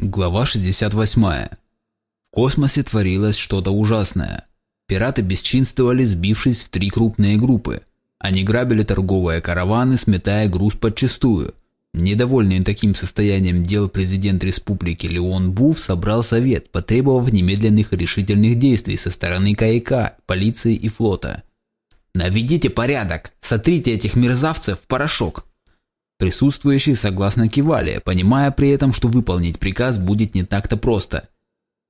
Глава 68. В космосе творилось что-то ужасное. Пираты бесчинствовали, сбившись в три крупные группы. Они грабили торговые караваны, сметая груз подчистую. Недовольный таким состоянием дел президент республики Леон Буф собрал совет, потребовав немедленных решительных действий со стороны КАИК, полиции и флота. «Наведите порядок! Сотрите этих мерзавцев в порошок!» Присутствующие согласно кивали, понимая при этом, что выполнить приказ будет не так-то просто.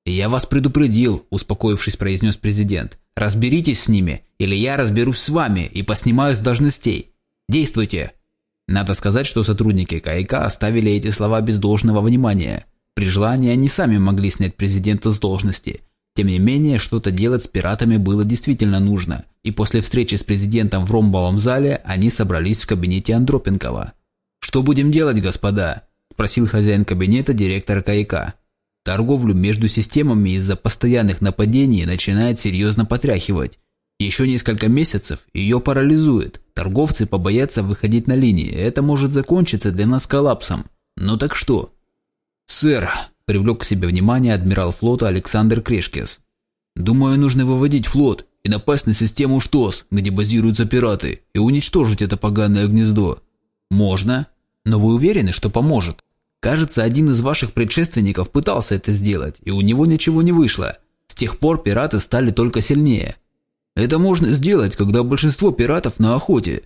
«Я вас предупредил», – успокоившись, произнес президент. «Разберитесь с ними, или я разберусь с вами и поснимаю с должностей. Действуйте!» Надо сказать, что сотрудники КАИК оставили эти слова без должного внимания. При желании они сами могли снять президента с должности. Тем не менее, что-то делать с пиратами было действительно нужно, и после встречи с президентом в ромбовом зале они собрались в кабинете Андропенкова. «Что будем делать, господа?» – спросил хозяин кабинета директора КАИК. Торговлю между системами из-за постоянных нападений начинает серьезно потряхивать. Еще несколько месяцев ее парализует. Торговцы побоятся выходить на линии. Это может закончиться для нас коллапсом. Ну так что? «Сэр», – привлек к себе внимание адмирал флота Александр Крешкес. «Думаю, нужно выводить флот и напасть на систему ШТОС, где базируются пираты, и уничтожить это поганое гнездо». «Можно», но вы уверены, что поможет? Кажется, один из ваших предшественников пытался это сделать, и у него ничего не вышло. С тех пор пираты стали только сильнее. Это можно сделать, когда большинство пиратов на охоте.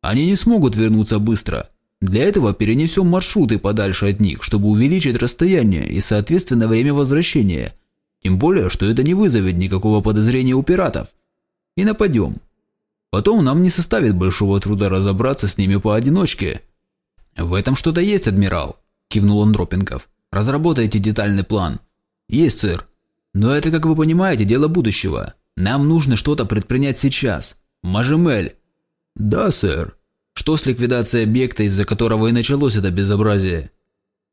Они не смогут вернуться быстро. Для этого перенесем маршруты подальше от них, чтобы увеличить расстояние и, соответственно, время возвращения. Тем более, что это не вызовет никакого подозрения у пиратов. И нападем. Потом нам не составит большого труда разобраться с ними поодиночке. «В этом что-то есть, адмирал», – кивнул Андропенков. «Разработайте детальный план». «Есть, сэр. Но это, как вы понимаете, дело будущего. Нам нужно что-то предпринять сейчас. Мажемель». «Да, сэр». «Что с ликвидацией объекта, из-за которого и началось это безобразие?»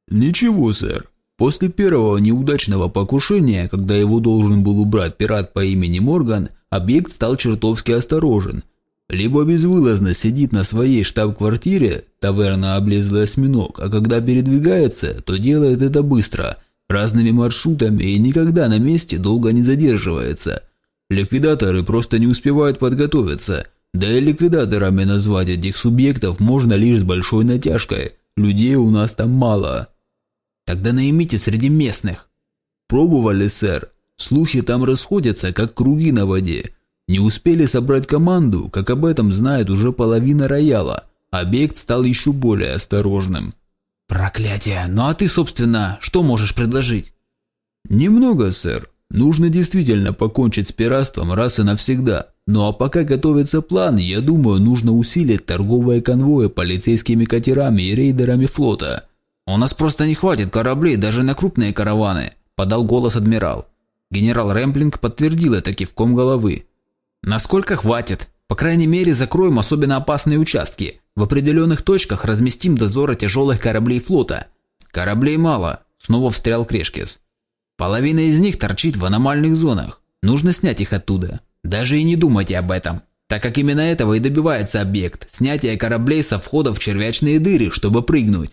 «Ничего, сэр. После первого неудачного покушения, когда его должен был убрать пират по имени Морган, объект стал чертовски осторожен либо безвылазно сидит на своей штаб-квартире, таверна облезлый осьминог, а когда передвигается, то делает это быстро, разными маршрутами и никогда на месте долго не задерживается. Ликвидаторы просто не успевают подготовиться, да и ликвидаторами назвать этих субъектов можно лишь с большой натяжкой, людей у нас там мало. Тогда наймите среди местных. Пробовали, сэр. Слухи там расходятся, как круги на воде. Не успели собрать команду, как об этом знает уже половина рояла. Объект стал еще более осторожным. «Проклятие! Ну а ты, собственно, что можешь предложить?» «Немного, сэр. Нужно действительно покончить с пиратством раз и навсегда. Ну а пока готовится план, я думаю, нужно усилить торговые конвои полицейскими катерами и рейдерами флота». «У нас просто не хватит кораблей даже на крупные караваны», – подал голос адмирал. Генерал Рэмплинг подтвердил это кивком головы. Насколько хватит? По крайней мере, закроем особенно опасные участки. В определенных точках разместим дозоры тяжелых кораблей флота. Кораблей мало, снова встрял Крешкис. Половина из них торчит в аномальных зонах. Нужно снять их оттуда. Даже и не думайте об этом, так как именно этого и добивается объект – снятие кораблей со входа в червячные дыры, чтобы прыгнуть.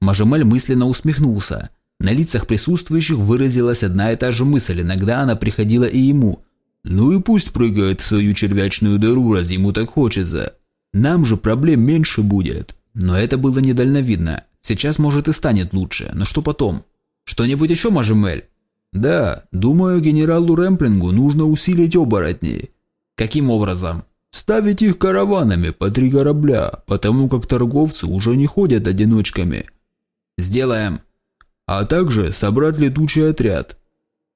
Мажемель мысленно усмехнулся. На лицах присутствующих выразилась одна и та же мысль, иногда она приходила и ему – ну и пусть прыгает в свою червячную дыру, раз ему так хочется. Нам же проблем меньше будет. Но это было недальновидно. Сейчас, может, и станет лучше. Но что потом? Что-нибудь еще, Мажемель? Да, думаю, генералу Рэмплингу нужно усилить оборотней. Каким образом? Ставить их караванами по три корабля, потому как торговцы уже не ходят одиночками. Сделаем. А также собрать летучий отряд.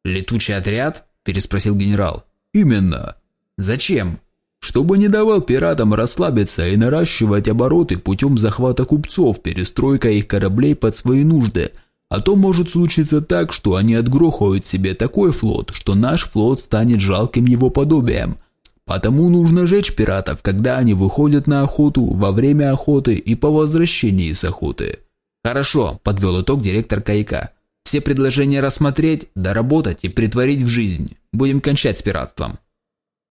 Летучий отряд? Переспросил генерал. Именно. Зачем? Чтобы не давал пиратам расслабиться и наращивать обороты путем захвата купцов, перестройка их кораблей под свои нужды. А то может случиться так, что они отгрохают себе такой флот, что наш флот станет жалким его подобием. Потому нужно жечь пиратов, когда они выходят на охоту, во время охоты и по возвращении с охоты. Хорошо, подвел итог директор Кайка. Все предложения рассмотреть, доработать и притворить в жизнь. Будем кончать с пиратством.